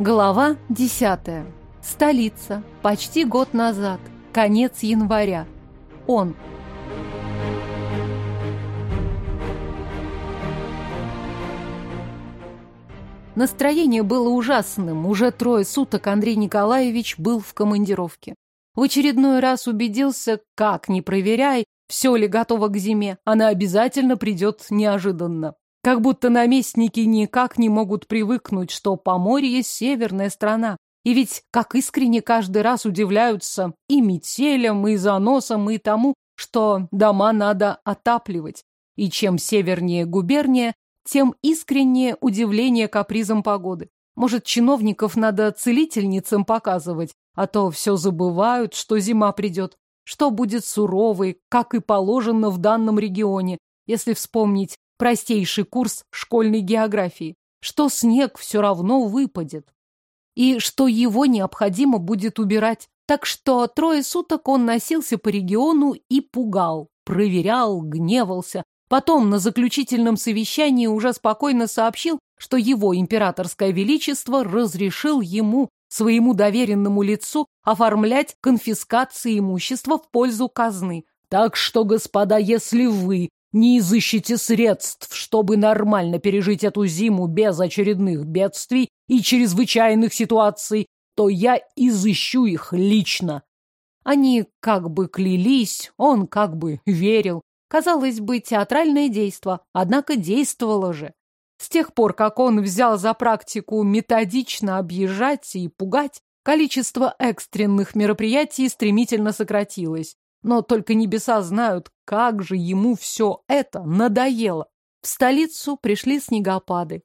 Глава 10. Столица. Почти год назад. Конец января. Он. Настроение было ужасным. Уже трое суток Андрей Николаевич был в командировке. В очередной раз убедился, как не проверяй, все ли готово к зиме, она обязательно придет неожиданно. Как будто наместники никак не могут привыкнуть, что Поморье — северная страна. И ведь как искренне каждый раз удивляются и метелям, и заносам, и тому, что дома надо отапливать. И чем севернее губерния, тем искреннее удивление капризом погоды. Может, чиновников надо целительницам показывать, а то все забывают, что зима придет, что будет суровой, как и положено в данном регионе, если вспомнить простейший курс школьной географии, что снег все равно выпадет, и что его необходимо будет убирать. Так что трое суток он носился по региону и пугал, проверял, гневался. Потом на заключительном совещании уже спокойно сообщил, что его императорское величество разрешил ему, своему доверенному лицу, оформлять конфискации имущества в пользу казны. Так что, господа, если вы не изыщете средств, чтобы нормально пережить эту зиму без очередных бедствий и чрезвычайных ситуаций, то я изыщу их лично. Они как бы клялись, он как бы верил. Казалось бы, театральное действо, однако действовало же. С тех пор, как он взял за практику методично объезжать и пугать, количество экстренных мероприятий стремительно сократилось. Но только небеса знают, как же ему все это надоело. В столицу пришли снегопады.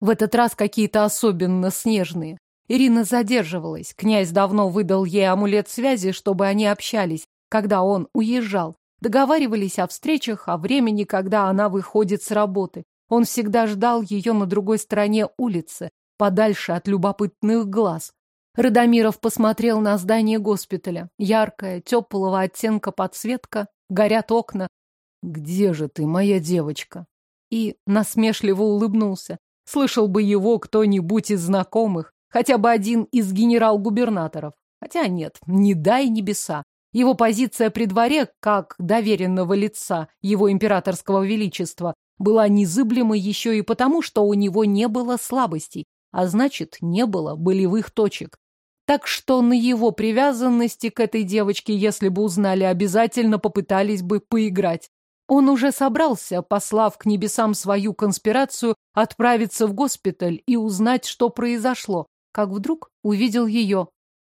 В этот раз какие-то особенно снежные. Ирина задерживалась. Князь давно выдал ей амулет связи, чтобы они общались, когда он уезжал. Договаривались о встречах, о времени, когда она выходит с работы. Он всегда ждал ее на другой стороне улицы, подальше от любопытных глаз. Радомиров посмотрел на здание госпиталя. Яркая, теплого оттенка подсветка, горят окна. «Где же ты, моя девочка?» И насмешливо улыбнулся. Слышал бы его кто-нибудь из знакомых, хотя бы один из генерал-губернаторов. Хотя нет, не дай небеса. Его позиция при дворе, как доверенного лица его императорского величества, была незыблема еще и потому, что у него не было слабостей, а значит, не было болевых точек. Так что на его привязанности к этой девочке, если бы узнали, обязательно попытались бы поиграть. Он уже собрался, послав к небесам свою конспирацию, отправиться в госпиталь и узнать, что произошло, как вдруг увидел ее.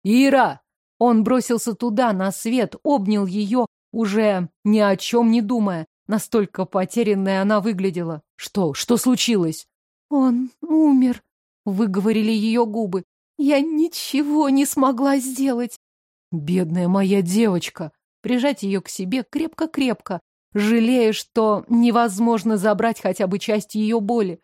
«Ира!» Он бросился туда, на свет, обнял ее, уже ни о чем не думая. Настолько потерянная она выглядела. «Что? Что случилось?» «Он умер», — выговорили ее губы. Я ничего не смогла сделать. Бедная моя девочка. Прижать ее к себе крепко-крепко, жалея, что невозможно забрать хотя бы часть ее боли.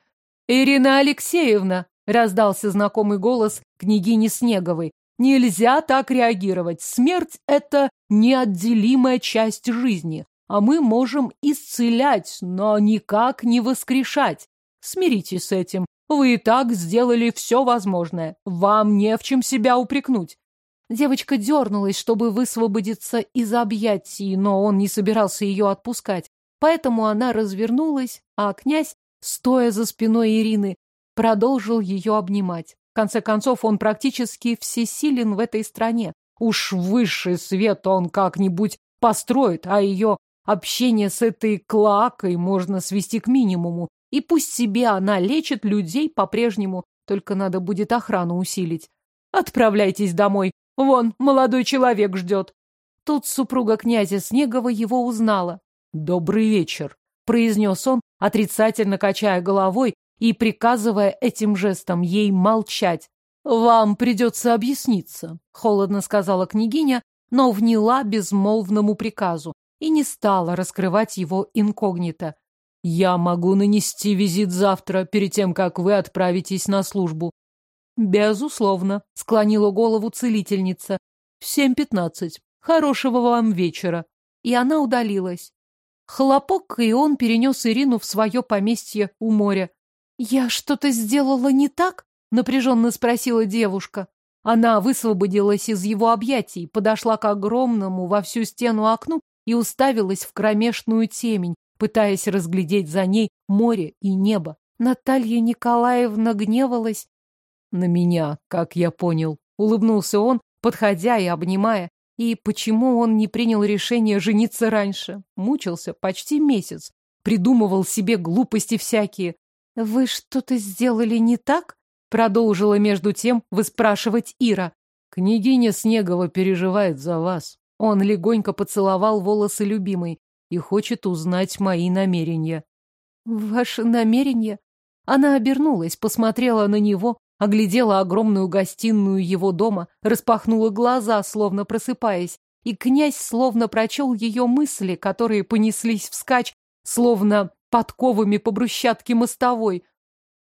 «Ирина Алексеевна!» — раздался знакомый голос княгини Снеговой. «Нельзя так реагировать. Смерть — это неотделимая часть жизни, а мы можем исцелять, но никак не воскрешать. Смиритесь с этим. Вы и так сделали все возможное. Вам не в чем себя упрекнуть. Девочка дернулась, чтобы высвободиться из объятий, но он не собирался ее отпускать. Поэтому она развернулась, а князь, стоя за спиной Ирины, продолжил ее обнимать. В конце концов, он практически всесилен в этой стране. Уж высший свет он как-нибудь построит, а ее общение с этой клакой можно свести к минимуму. И пусть себе она лечит людей по-прежнему, только надо будет охрану усилить. Отправляйтесь домой. Вон, молодой человек ждет. Тут супруга князя Снегова его узнала. «Добрый вечер», — произнес он, отрицательно качая головой и приказывая этим жестом ей молчать. «Вам придется объясниться», — холодно сказала княгиня, но вняла безмолвному приказу и не стала раскрывать его инкогнито. Я могу нанести визит завтра, перед тем, как вы отправитесь на службу. Безусловно, склонила голову целительница. В семь пятнадцать. Хорошего вам вечера. И она удалилась. Хлопок, и он перенес Ирину в свое поместье у моря. Я что-то сделала не так? напряженно спросила девушка. Она высвободилась из его объятий, подошла к огромному во всю стену окну и уставилась в кромешную темень, пытаясь разглядеть за ней море и небо. Наталья Николаевна гневалась. На меня, как я понял. Улыбнулся он, подходя и обнимая. И почему он не принял решение жениться раньше? Мучился почти месяц. Придумывал себе глупости всякие. «Вы что-то сделали не так?» Продолжила между тем выспрашивать Ира. «Княгиня Снегова переживает за вас». Он легонько поцеловал волосы любимой и хочет узнать мои намерения. «Ваши намерения?» Она обернулась, посмотрела на него, оглядела огромную гостиную его дома, распахнула глаза, словно просыпаясь, и князь словно прочел ее мысли, которые понеслись вскачь, словно подковами по брусчатке мостовой.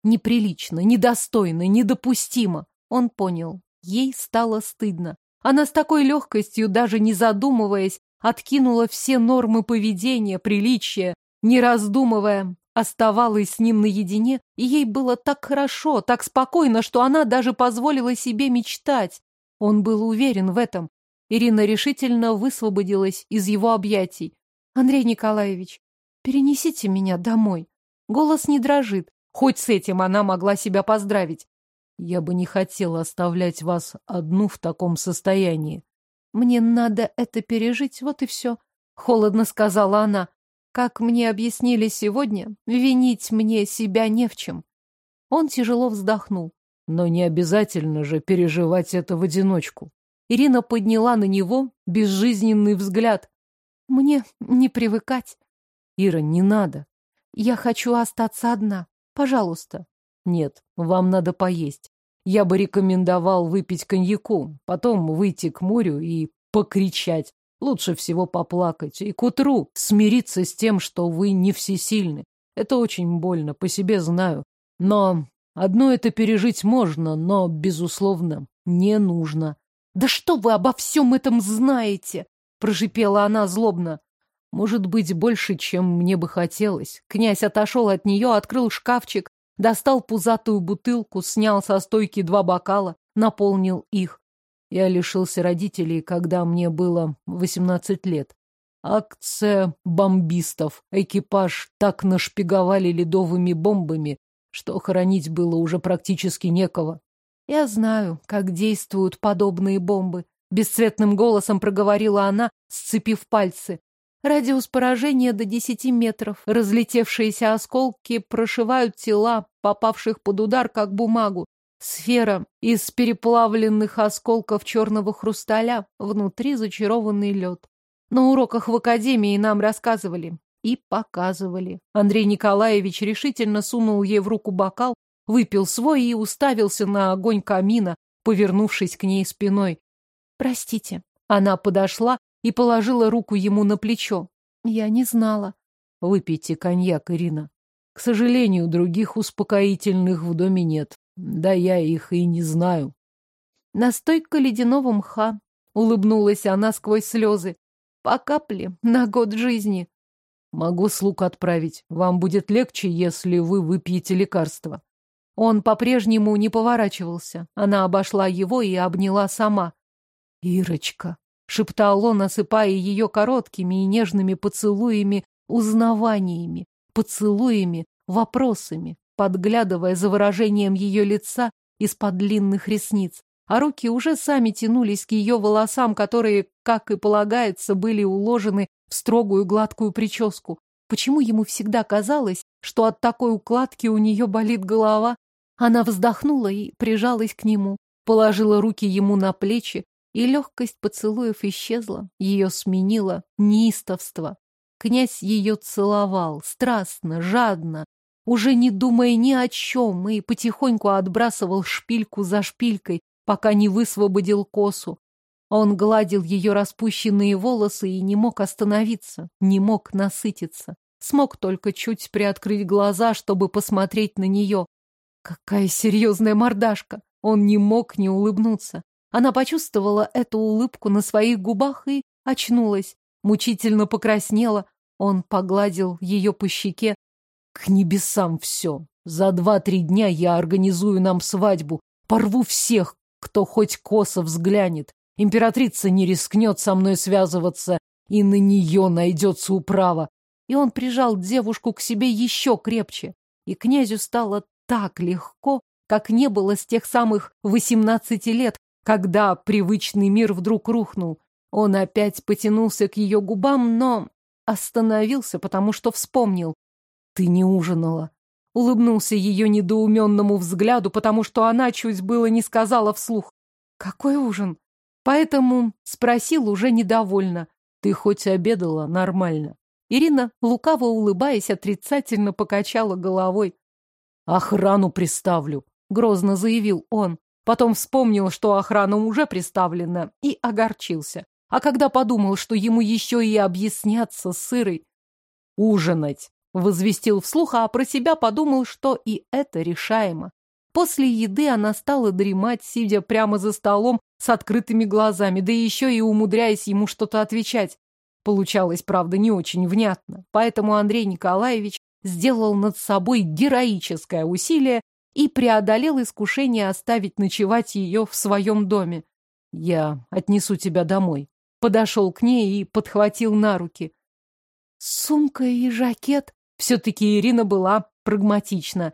Неприлично, недостойно, недопустимо. Он понял. Ей стало стыдно. Она с такой легкостью, даже не задумываясь, откинула все нормы поведения, приличия, не раздумывая, оставалась с ним наедине, и ей было так хорошо, так спокойно, что она даже позволила себе мечтать. Он был уверен в этом. Ирина решительно высвободилась из его объятий. «Андрей Николаевич, перенесите меня домой». Голос не дрожит, хоть с этим она могла себя поздравить. «Я бы не хотела оставлять вас одну в таком состоянии». «Мне надо это пережить, вот и все», — холодно сказала она. Как мне объяснили сегодня, винить мне себя не в чем. Он тяжело вздохнул. Но не обязательно же переживать это в одиночку. Ирина подняла на него безжизненный взгляд. Мне не привыкать. Ира, не надо. Я хочу остаться одна. Пожалуйста. Нет, вам надо поесть. Я бы рекомендовал выпить коньяку, потом выйти к морю и покричать. Лучше всего поплакать и к утру смириться с тем, что вы не всесильны. Это очень больно, по себе знаю. Но одно это пережить можно, но, безусловно, не нужно. «Да что вы обо всем этом знаете?» — прожипела она злобно. «Может быть, больше, чем мне бы хотелось». Князь отошел от нее, открыл шкафчик, достал пузатую бутылку, снял со стойки два бокала, наполнил их. Я лишился родителей, когда мне было 18 лет. Акция бомбистов. Экипаж так нашпиговали ледовыми бомбами, что хоронить было уже практически некого. Я знаю, как действуют подобные бомбы. Бесцветным голосом проговорила она, сцепив пальцы. Радиус поражения до десяти метров. Разлетевшиеся осколки прошивают тела, попавших под удар, как бумагу. Сфера из переплавленных осколков черного хрусталя, внутри зачарованный лед. На уроках в академии нам рассказывали и показывали. Андрей Николаевич решительно сунул ей в руку бокал, выпил свой и уставился на огонь камина, повернувшись к ней спиной. «Простите». Она подошла и положила руку ему на плечо. «Я не знала». «Выпейте коньяк, Ирина. К сожалению, других успокоительных в доме нет. Да я их и не знаю. Настойка ледяного мха. Улыбнулась она сквозь слезы. По капле на год жизни. Могу слуг отправить. Вам будет легче, если вы выпьете лекарство. Он по-прежнему не поворачивался. Она обошла его и обняла сама. «Ирочка», — шептал он, осыпая ее короткими и нежными поцелуями, узнаваниями, поцелуями, вопросами, подглядывая за выражением ее лица из-под длинных ресниц, а руки уже сами тянулись к ее волосам, которые, как и полагается, были уложены в строгую гладкую прическу. Почему ему всегда казалось, что от такой укладки у нее болит голова? Она вздохнула и прижалась к нему, положила руки ему на плечи, и легкость поцелуев исчезла, ее сменило неистовство. Князь ее целовал, страстно, жадно, уже не думая ни о чем, и потихоньку отбрасывал шпильку за шпилькой, пока не высвободил косу. Он гладил ее распущенные волосы и не мог остановиться, не мог насытиться. Смог только чуть приоткрыть глаза, чтобы посмотреть на нее. Какая серьезная мордашка! Он не мог не улыбнуться. Она почувствовала эту улыбку на своих губах и очнулась. Мучительно покраснела. Он погладил ее по щеке, к небесам все. За два-три дня я организую нам свадьбу, Порву всех, кто хоть косо взглянет. Императрица не рискнет со мной связываться, и на нее найдется управа. И он прижал девушку к себе еще крепче. И князю стало так легко, как не было с тех самых восемнадцати лет, когда привычный мир вдруг рухнул. Он опять потянулся к ее губам, но остановился, потому что вспомнил. «Ты не ужинала». Улыбнулся ее недоуменному взгляду, потому что она чуть было не сказала вслух. «Какой ужин?» Поэтому спросил уже недовольно. «Ты хоть обедала нормально?» Ирина, лукаво улыбаясь, отрицательно покачала головой. «Охрану приставлю», — грозно заявил он. Потом вспомнил, что охрана уже приставлена, и огорчился. А когда подумал, что ему еще и объясняться с Ирой... «Ужинать!» — возвестил вслух, а про себя подумал, что и это решаемо. После еды она стала дремать, сидя прямо за столом с открытыми глазами, да еще и умудряясь ему что-то отвечать. Получалось, правда, не очень внятно, поэтому Андрей Николаевич сделал над собой героическое усилие и преодолел искушение оставить ночевать ее в своем доме. «Я отнесу тебя домой». Подошел к ней и подхватил на руки. Сумка и жакет. Все-таки Ирина была прагматична.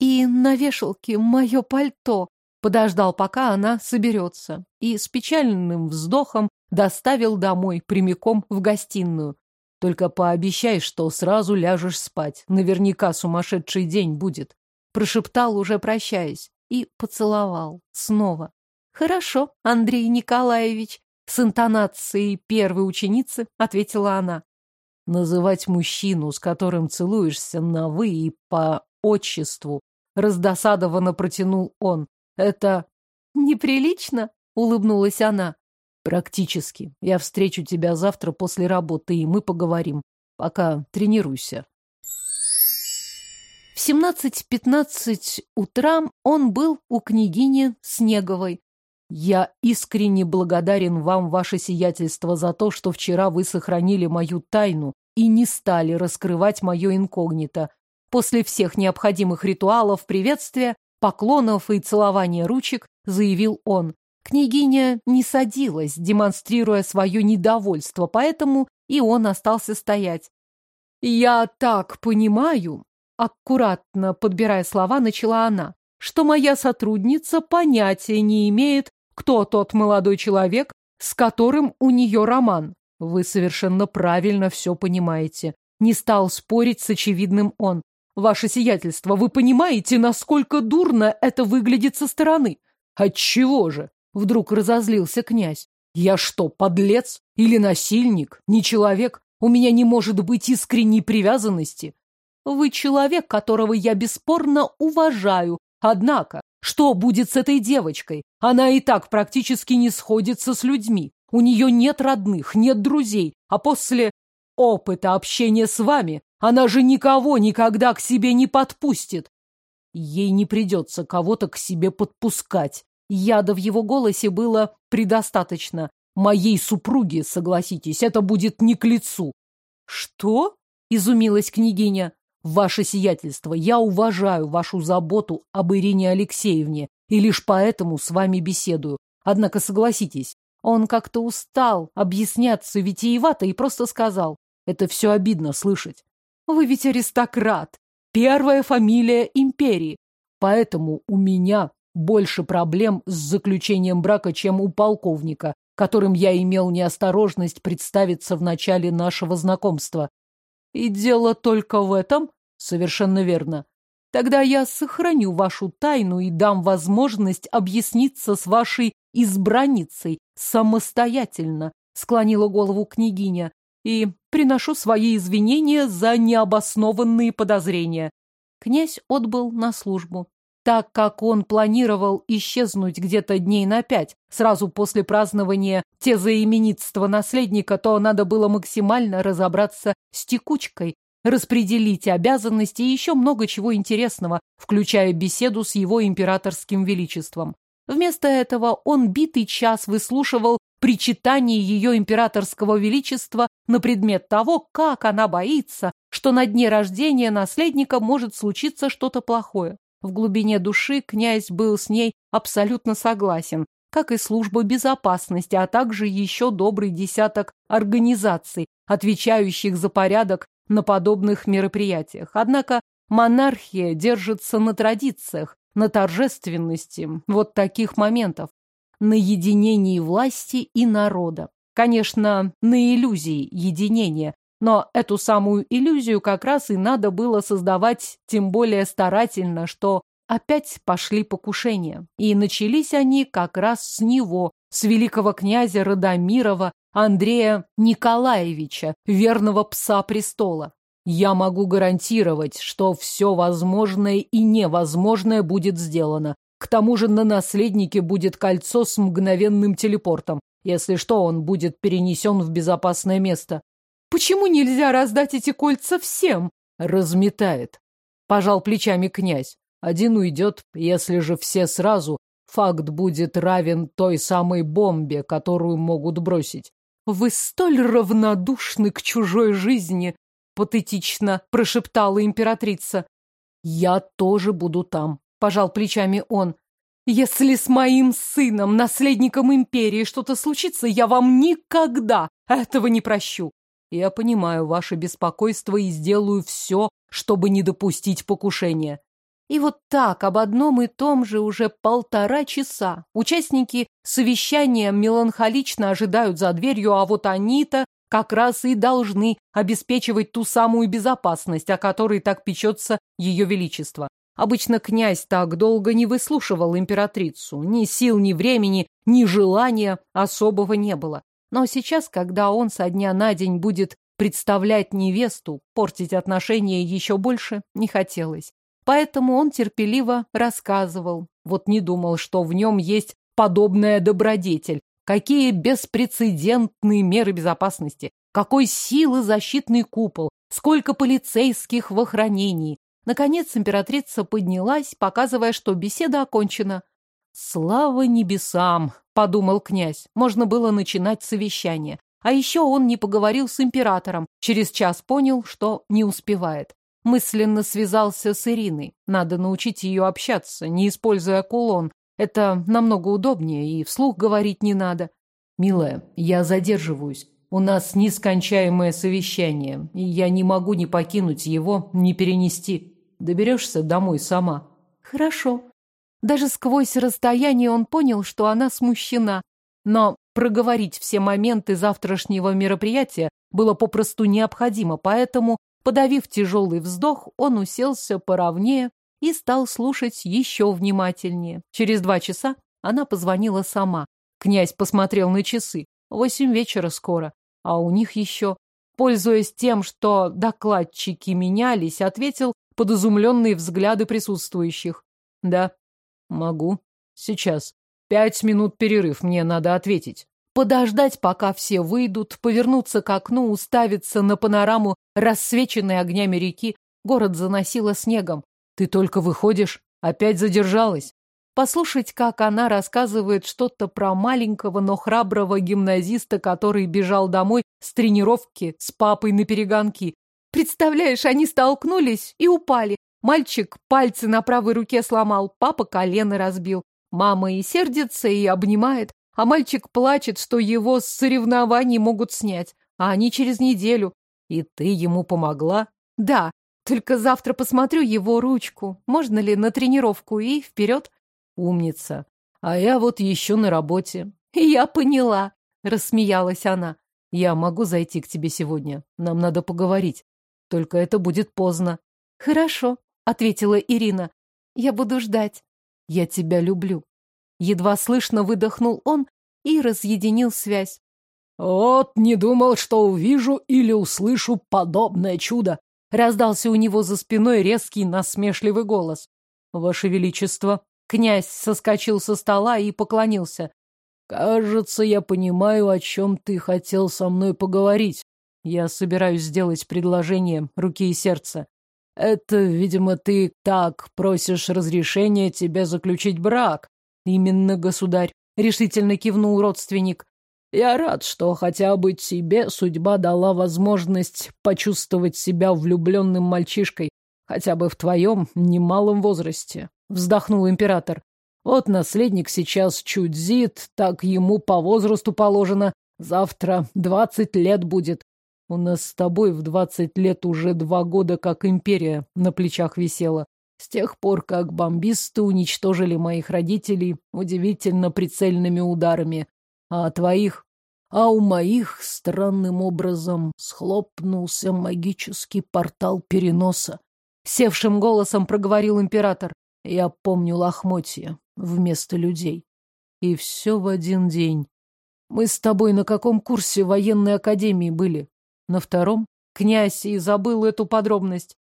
И на вешалке мое пальто. Подождал, пока она соберется. И с печальным вздохом доставил домой, прямиком в гостиную. Только пообещай, что сразу ляжешь спать. Наверняка сумасшедший день будет. Прошептал, уже прощаясь, и поцеловал. Снова. Хорошо, Андрей Николаевич. С интонацией первой ученицы ответила она. Называть мужчину, с которым целуешься на «вы» и по отчеству, раздосадованно протянул он. Это неприлично, улыбнулась она. Практически. Я встречу тебя завтра после работы, и мы поговорим. Пока тренируйся. В 17-15 утра он был у княгини Снеговой. Я искренне благодарен вам, ваше сиятельство, за то, что вчера вы сохранили мою тайну и не стали раскрывать мое инкогнито. После всех необходимых ритуалов приветствия, поклонов и целования ручек, заявил он. Княгиня не садилась, демонстрируя свое недовольство, поэтому и он остался стоять. «Я так понимаю», — аккуратно подбирая слова, начала она, «что моя сотрудница понятия не имеет, кто тот молодой человек, с которым у нее роман. Вы совершенно правильно все понимаете. Не стал спорить с очевидным он. Ваше сиятельство, вы понимаете, насколько дурно это выглядит со стороны? Отчего же? Вдруг разозлился князь. Я что, подлец? Или насильник? Не человек? У меня не может быть искренней привязанности. Вы человек, которого я бесспорно уважаю. Однако, что будет с этой девочкой? Она и так практически не сходится с людьми. У нее нет родных, нет друзей. А после опыта общения с вами она же никого никогда к себе не подпустит. Ей не придется кого-то к себе подпускать. Яда в его голосе было предостаточно. Моей супруге, согласитесь, это будет не к лицу. Что? Изумилась княгиня. Ваше сиятельство, я уважаю вашу заботу об Ирине Алексеевне и лишь поэтому с вами беседую. Однако согласитесь, он как-то устал объясняться витиевато и просто сказал. Это все обидно слышать. Вы ведь аристократ, первая фамилия империи. Поэтому у меня больше проблем с заключением брака, чем у полковника, которым я имел неосторожность представиться в начале нашего знакомства. И дело только в этом? Совершенно верно. Тогда я сохраню вашу тайну и дам возможность объясниться с вашей избранницей самостоятельно, склонила голову княгиня, и приношу свои извинения за необоснованные подозрения. Князь отбыл на службу так как он планировал исчезнуть где-то дней на пять, сразу после празднования тезаименитства наследника, то надо было максимально разобраться с текучкой, распределить обязанности и еще много чего интересного, включая беседу с его императорским величеством. Вместо этого он битый час выслушивал причитание ее императорского величества на предмет того, как она боится, что на дне рождения наследника может случиться что-то плохое. В глубине души князь был с ней абсолютно согласен, как и служба безопасности, а также еще добрый десяток организаций, отвечающих за порядок на подобных мероприятиях. Однако монархия держится на традициях, на торжественности вот таких моментов, на единении власти и народа. Конечно, на иллюзии единения, но эту самую иллюзию как раз и надо было создавать тем более старательно, что опять пошли покушения. И начались они как раз с него, с великого князя Радомирова Андрея Николаевича, верного пса престола. Я могу гарантировать, что все возможное и невозможное будет сделано. К тому же на наследнике будет кольцо с мгновенным телепортом. Если что, он будет перенесен в безопасное место. Почему нельзя раздать эти кольца всем? Разметает. Пожал плечами князь. Один уйдет, если же все сразу, факт будет равен той самой бомбе, которую могут бросить. Вы столь равнодушны к чужой жизни, патетично прошептала императрица. Я тоже буду там, пожал плечами он. Если с моим сыном, наследником империи, что-то случится, я вам никогда этого не прощу. Я понимаю ваше беспокойство и сделаю все, чтобы не допустить покушения. И вот так об одном и том же уже полтора часа. Участники совещания меланхолично ожидают за дверью, а вот они-то как раз и должны обеспечивать ту самую безопасность, о которой так печется ее величество. Обычно князь так долго не выслушивал императрицу. Ни сил, ни времени, ни желания особого не было. Но сейчас, когда он со дня на день будет представлять невесту, портить отношения еще больше не хотелось. Поэтому он терпеливо рассказывал. Вот не думал, что в нем есть подобная добродетель. Какие беспрецедентные меры безопасности, какой силы защитный купол, сколько полицейских в охранении. Наконец императрица поднялась, показывая, что беседа окончена. «Слава небесам!» — подумал князь. Можно было начинать совещание. А еще он не поговорил с императором. Через час понял, что не успевает. Мысленно связался с Ириной. Надо научить ее общаться, не используя кулон. Это намного удобнее, и вслух говорить не надо. «Милая, я задерживаюсь. У нас нескончаемое совещание, и я не могу ни покинуть его, ни перенести. Доберешься домой сама?» «Хорошо», даже сквозь расстояние он понял, что она смущена. Но проговорить все моменты завтрашнего мероприятия было попросту необходимо, поэтому, подавив тяжелый вздох, он уселся поровнее и стал слушать еще внимательнее. Через два часа она позвонила сама. Князь посмотрел на часы. Восемь вечера скоро, а у них еще... Пользуясь тем, что докладчики менялись, ответил под изумленные взгляды присутствующих. Да, Могу. Сейчас. Пять минут перерыв, мне надо ответить. Подождать, пока все выйдут, повернуться к окну, уставиться на панораму, рассвеченной огнями реки. Город заносило снегом. Ты только выходишь? Опять задержалась? Послушать, как она рассказывает что-то про маленького, но храброго гимназиста, который бежал домой с тренировки с папой на перегонки. Представляешь, они столкнулись и упали. Мальчик пальцы на правой руке сломал, папа колено разбил. Мама и сердится, и обнимает, а мальчик плачет, что его с соревнований могут снять, а они через неделю. И ты ему помогла? Да, только завтра посмотрю его ручку. Можно ли на тренировку и вперед? Умница. А я вот еще на работе. Я поняла, рассмеялась она. Я могу зайти к тебе сегодня. Нам надо поговорить. Только это будет поздно. Хорошо, ответила Ирина. Я буду ждать. Я тебя люблю. Едва слышно выдохнул он и разъединил связь. Вот не думал, что увижу или услышу подобное чудо. Раздался у него за спиной резкий насмешливый голос. Ваше Величество. Князь соскочил со стола и поклонился. Кажется, я понимаю, о чем ты хотел со мной поговорить. Я собираюсь сделать предложение руки и сердца. Это, видимо, ты так просишь разрешения тебе заключить брак. Именно, государь, решительно кивнул родственник. Я рад, что хотя бы тебе судьба дала возможность почувствовать себя влюбленным мальчишкой. хотя бы в твоем немалом возрасте, вздохнул император. Вот наследник сейчас чуть зит, так ему по возрасту положено. Завтра двадцать лет будет. У нас с тобой в двадцать лет уже два года как империя на плечах висела. С тех пор, как бомбисты уничтожили моих родителей удивительно прицельными ударами. А твоих? А у моих странным образом схлопнулся магический портал переноса. Севшим голосом проговорил император. Я помню лохмотья вместо людей. И все в один день. Мы с тобой на каком курсе военной академии были? На втором? Князь и забыл эту подробность.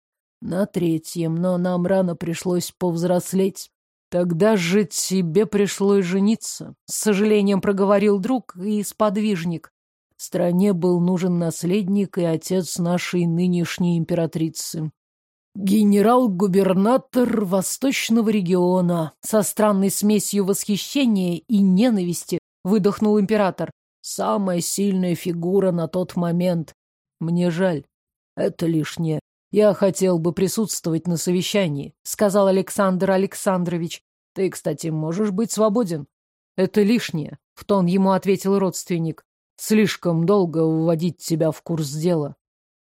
На третьем, но нам рано пришлось повзрослеть. Тогда же тебе пришлось жениться, с сожалением проговорил друг и сподвижник. Стране был нужен наследник и отец нашей нынешней императрицы. Генерал-губернатор Восточного региона со странной смесью восхищения и ненависти выдохнул император. Самая сильная фигура на тот момент. Мне жаль. Это лишнее. Я хотел бы присутствовать на совещании, сказал Александр Александрович. Ты, кстати, можешь быть свободен. Это лишнее, в тон ему ответил родственник. Слишком долго вводить тебя в курс дела.